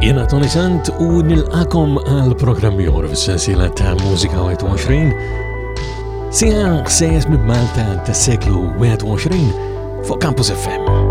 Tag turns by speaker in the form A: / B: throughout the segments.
A: Jena Tony Sant u nil-akom għal programmi għor f-sensila ta' Musika 21. Sija sejes minn Malta ta' seklu 21 fuq Campus FM.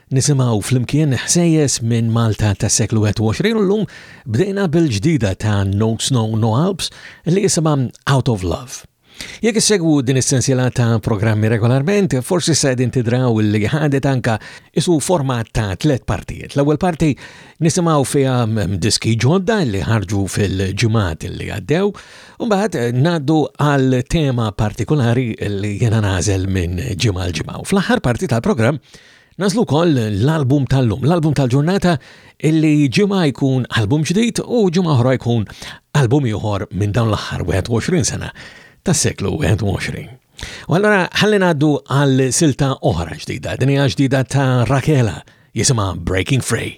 A: Nisimgħu flimkien ħsejjes minn Malta tas-seklu 21 u llum bdejna bil-ġdida ta' No Snow No Alps li jisimha Out of Love. Jekk issegwu din is-sensiela ta' programmi regolarment, forsi se din tidraw li ħadet anka isu format ta' tliet partijiet. L-ewwel parti nisimgħu fiha diski ġodda li ħarġu fil-ġimgħat li għaddew, u mbagħad ngħaddu għal tema partikolari li jiena nażel minn ġimgħa l-ġimgħa. Fl-aħħar parti tal-programm Naslu wkoll l-album tal-lum, l-album tal-ġurnata illi ġimgħa jkun album ġdid u ġimgħa oħra jkun album ieħor minn dawn l-aħħar 21 sena tas-seklu 21. U allora ħalli ngħaddu għal silta oħra ġdida, din hija ġdida ta' Rakela jisimha Breaking Free.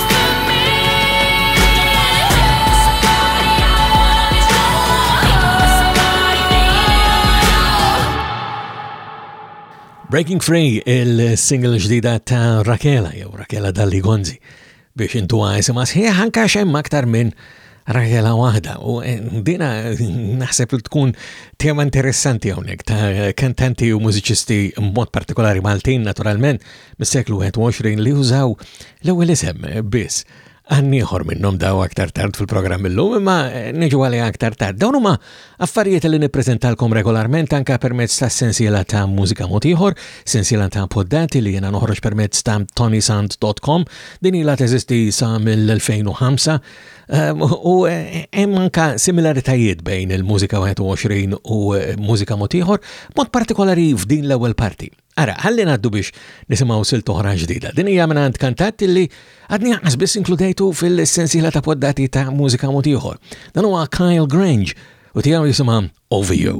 B: Breaking Free, il-single ġdida ta' Rakela, jew Rakela Dalli Gonzi, biex intu għajsima sħiħ anka xem aktar minn Rakela wahda. U eh, dina naħseb li tkun tema interessanti hawnhekk ta' kantanti u mużiċisti mod partikolari Maltin naturalment mis-seklu 21 li użaw L-ewwel isem biss għanniħor minnom daw aktar tard fil-programm illum, imma eh, niġu għalli aktar tard. Dawn huma affarijiet li nippreżentalkom regolarment anka permezz ta' sensiela ta' mużika motiħor, sensiela ta' poddati li jena noħroġ permezz ta' tonysand.com, din ila teżisti sa' mill-2005, eh, u eh, hemm anka similaritajiet bejn il-mużika 21 u mużika motiħor, mod partikolari f'din l-ewwel parti. Ara, ħalli ngħaddu biex nisimgħu silt oħra ġdida. Din hija minn għand kantat li għadni għanqas biss inkludejtu fil-sensiela ta' poddati ta' mużika mod ieħor. Dan huwa Kyle Grange u tiegħu jisimha Over You.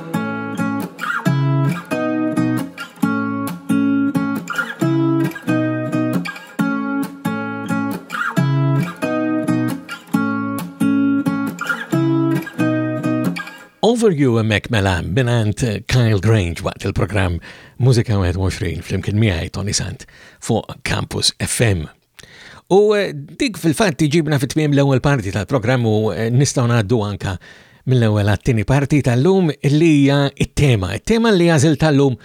C: Over You
D: emmek mela binant Kyle Grange waqt il-program Musika 21 flimkien miħaj Tony Sant fuq Campus FM. U eh, dik fil-fatt iġibna fit-tmiem l-ewwel parti tal-programm u eh, nistgħu ngħaddu anka mill-ewwel għat-tieni parti tal-lum li hija t-tema. It-tema li għażil tal-lum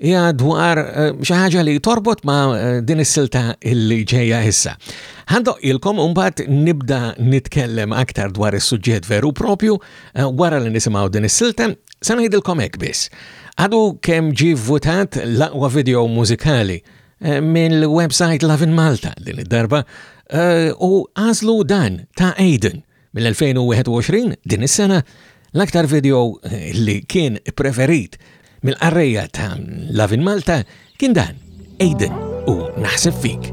D: hija dwar eh, xi ħaġa li torbot ma' din is-silta li ġejja issa. Ħandoq ilkom mbagħad nibda nitkellem aktar dwar is-suġġett veru propju wara li nisimgħu din is-silta, se ngħidilkom hekk biss. Għadu kemm ġie votat l-aqwa video mużikali Eh, mill-website Love in Malta din id-darba eh, u għazlu dan ta' Aiden mill-2021 din is-sena l-aktar video eh, li kien preferit mill-qarreja ta' Love in Malta kien dan Aiden u naħseb fik.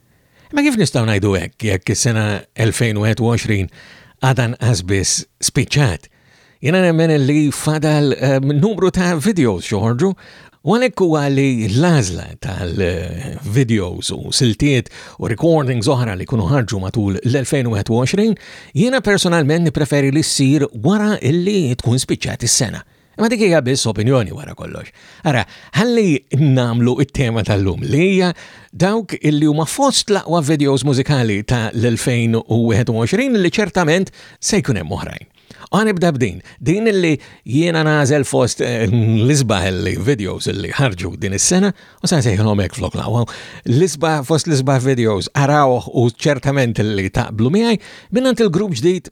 E: Ma
B: kif nistgħu ngħidu hekk jekk is-sena 2021 għadan qasbis spiċċat? Jiena nemmen li fadal ehm, numru ta' videos xoħorġu U għalhekk huwa li l-għażla tal-videos u siltiet u recordings oħra li kunu ħarġu matul l-2021, jiena personalment nippreferi li ssir wara illi tkun spiċċat is-sena. Imma dik hija biss opinjoni wara kollox. Ara, ħalli namlu it-tema tal-lum li hija dawk illi huma fost l-aqwa videos mużikali ta' l-2021 li ċertament se jkun hemm oħrajn. Għanibda b'din, din illi jiena nażel fost eh, l-isbaħ li videos illi ħarġu din is-sena, u sa' sejħilhom hekk flok laqwa, l-isbaħ fost l-isbaħ videos arawh u ċertament illi taqblu miegħi, minnant il-grupp ġdid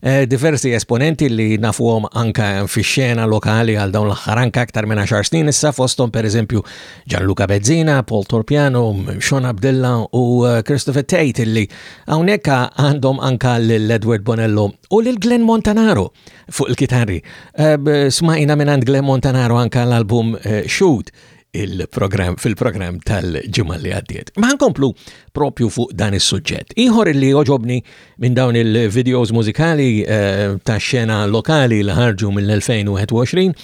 F: Eh, diversi esponenti li nafuhom anka fix-xena lokali għal dawn l-aħħar anka aktar minn 10 snin issa fosthom pereżempju Gianluca Bezzina, Paul Torpiano, Sean Abdilla u eh, Christopher Tate li hawnhekk għandhom anka l-Edward Bonello u lil Glenn Montanaro fuq il-kitarri. Eh, smajna minn għand Glenn Montanaro anka l-album Shoot il-programm fil-programm tal-ġimgħa li għaddiet. Ma nkomplu propju fuq dan is-suġġett. Ieħor li joġobni minn dawn il-videos mużikali eh, ta' xena lokali li ħarġu mill-2021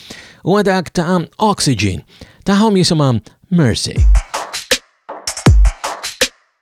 F: huwa dak ta' Oxygen tagħhom jisimha Mercy.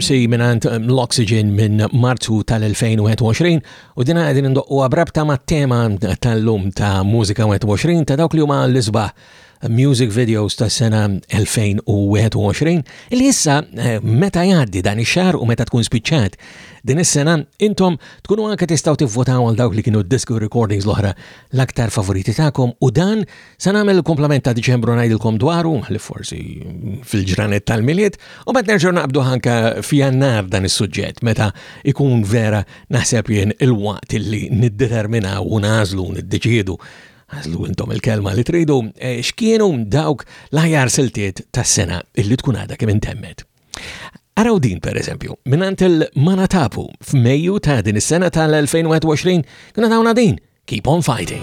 G: Mercy minant um, l-Oxygen minn Marzu tal-2021 u dina għedin ndoqqu għabrabta ma' tema tal-lum ta' mużika 21 ta' dawk li huma l-isbaħ Music Videos tas sena 2021 li issa eh, meta jgħaddi dan ix-xahar u meta tkun spiċċat din is-sena intom tkunu anke tistgħu tivvotaw għal dawk li kienu disco recordings l-oħra l-aktar favoriti tagħkom u dan se nagħmel il-komplement ta' Diċembru ngħidilkom dwaru li forsi fil-ġranet tal-miliet u bad nerġgħu naqbdu ħanka f'jannar dan is-suġġett meta ikun vera naħseb jien il-waqt li niddeterminaw u nażlu niddeċiedu Għazlu intom il-kelma li tridu, e, x'kienu dawk l-aħjar siltiet tas-sena illi tkun għadha kemm intemmet. Araw din per eżempju, minnant il-Manatapu f'Mejju ta' din is-sena tal-2021 kuna dawna din, Keep on Fighting.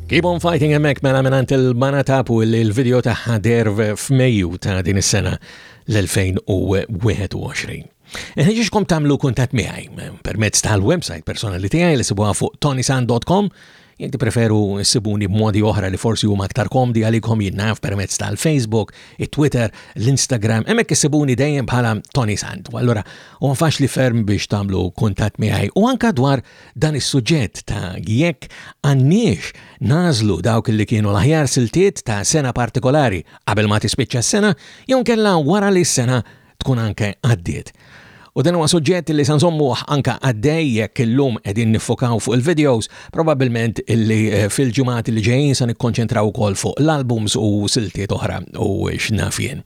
H: Keep on fighting
B: hemmek mela minant il-Mana Tapu li l-video taħħa derv f'Mejju ta' din is-sena l-2021. Nħeġiġkom tamlu kuntat miħaj permezz tal-website personali tijaj li sibuha fuq tonisan.com jek preferu sibuni b'modi oħra li forsi huma aktar komdi għalikom jinnaf permezz tal-Facebook, it-Twitter, l-Instagram, hemmhekk sibuni dejjem bħala Tony Sand. Allura huwa faċli ferm biex tagħmlu kuntat miħaj u anka dwar dan is-suġġett ta' jekk għandniex nagħżlu dawk li kienu l-aħjar siltiet ta' sena partikolari qabel ma tispiċċa s-sena jew nkella wara li s-sena tkun anke għaddiet. U dan huwa suġġett li sanżommuh anka għaddej jekk illum qegħdin niffokaw fuq il-videos, probabbilment illi eh, fil-ġimgħat li ġejjin sa nikkonċentraw ukoll fuq l-albums u siltiet oħra u x'nafien.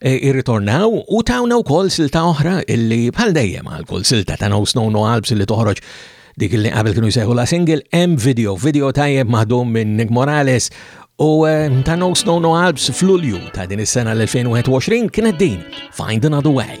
I: E, irritornaw u tawna wkoll silta oħra illi bħal dejjem għal kull silta ta' No Snow No Alps illi toħroġ dik illi qabel kienu jsejħu la single hemm video, video tajjeb maħdum minn Nick Morales u e, ta' No Snow No Alps fl-Ulju ta' din is-sena l-2021 kienet din Find Another Way.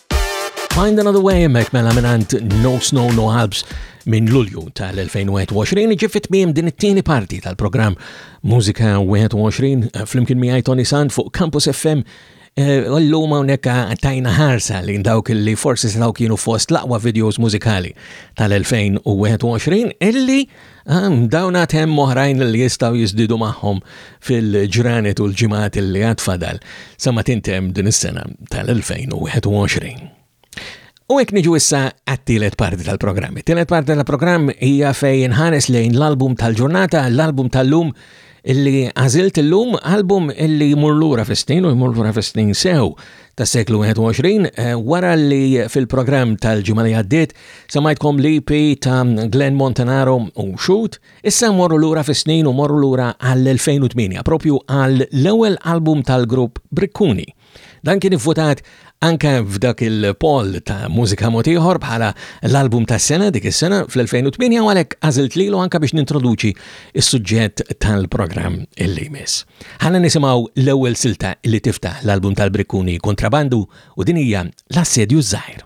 I: Find Another Way mek mela minant No Snow No Alps minn Lulju tal-2021 ġifit miem din it-tieni parti tal-programm Musika 21 eh, flimkien miegħi Tony Sand fuq Campus FM eh, L-lum hawnhekk eh, tajna ħarsa li dawk li forsi se kienu fost l-aqwa videos mużikali tal-2021 illi Ehm, dawn għad hemm oħrajn li jistgħu jiżdiedu magħhom fil-ġranet u l-ġimgħat li għad fadal sa ma tintem din is-sena tal-2021. U hekk niġu issa għat-tielet parti tal-programm. Tielet parti tal-programm hija fejn inħares lejn l-album tal-ġurnata, l-album tal-lum illi għażilt illum album illi jmur lura fis-snin u jmur lura fis-snin sew tas-seklu 21 eh, wara li fil-programm tal-ġimgħa li għaddiet samajtkom li pi ta' Glenn Montanaro u Shoot, issa morru lura fis-snin u morru lura għall-2008 propju għall-ewwel album tal-grupp Brikkuni. Dan kien ivvutat anke f'dak il-poll ta' mużika mod ieħor bħala l-album tas-sena dik is-sena fl-2008 u għalhekk għażilt lilu anke biex nintroduċi s-suġġett tal-programm illi jmiss. Ħana nisimgħu l-ewwel silta li tiftaħ l-album tal-Brikkuni Kontrabandu u din hija l-assedju żgħir.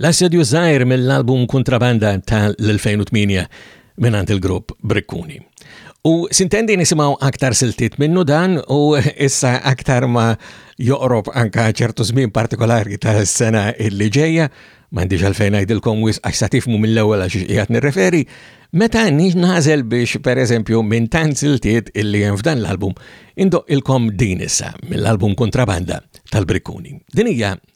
D: L-assedju żgħir mill-album Kuntrabanda tal-2008 mingħand il-grupp Brikkuni. U sintendi nisimgħu aktar siltiet minnu dan u issa aktar ma joqrob anka ċertu żmien partikolari tas-sena illi ġejja m'għandix għalfejn ngħidilkom wis għax sa tifmu mill-ewwel għax qiegħed nirreferi, meta nażel biex pereżempju minn tant siltiet illi hemm f'dan l-album indoq ilkom din issa mill-album Kontrabanda tal-Brikkuni. Din hija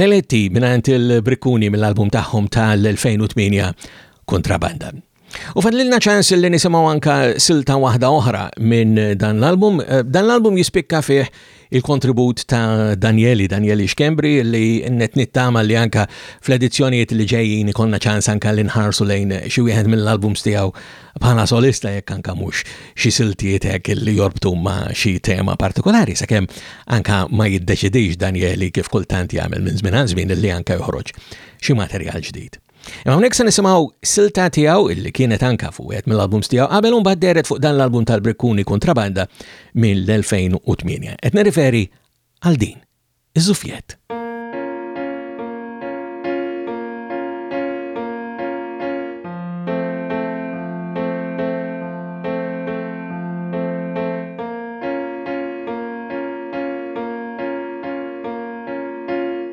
D: L-eletti minant il-Brikkuni mill-album tagħhom tal-2008 Kontrabanda. U fadlilna ċans li nisimaw anka silta waħda oħra minn dan l-album. Eh, dan l-album jispikka fih il-kontribut ta' Danieli, Danieli Xkembri, li net nittama li anka fl-edizzjonijiet li ġejjin ikonna ċans anka li nħarsu lejn xi wieħed mill-albums tiegħu bħala solista jekk anka mhux xi siltiet hekk li jorbtu ma' xi tema partikolari sakemm anka ma jiddeċidix Danieli kif kultant jagħmel minn żmien għal żmien li anka joħroġ xi materjal ġdid. Imma hawnhekk se nisimgħu silta tiegħu illi kienet anka fuq wieħed mill-albums tiegħu qabel u mbagħad deret fuq dan l-album tal-Brikkuni Kontrabanda mill-2008. Qed nirriferi għal din, iż-żufjett.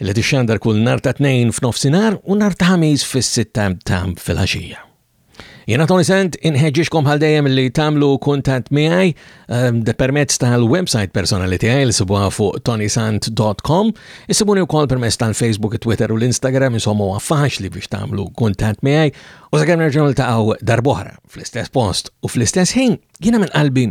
D: li tixxandar kull nhar ta' tnejn f'nofsinhar u nhar ta' ħamis fis-sitta ta' filgħaxija. Jena Tony Sant inħeġġiġkom bħal dejjem li tagħmlu kuntatt miegħi ehm, permezz tal-website personali tiegħi li sibuha fuq tonysant.com. Isibuni wkoll permezz tal-Facebook, Twitter u l-Instagram insomma huwa faċli biex tagħmlu kuntatt miegħi u sakemm nerġgħu niltaqgħu darb'oħra fl-istess post u fl-istess ħin jiena minn qalbi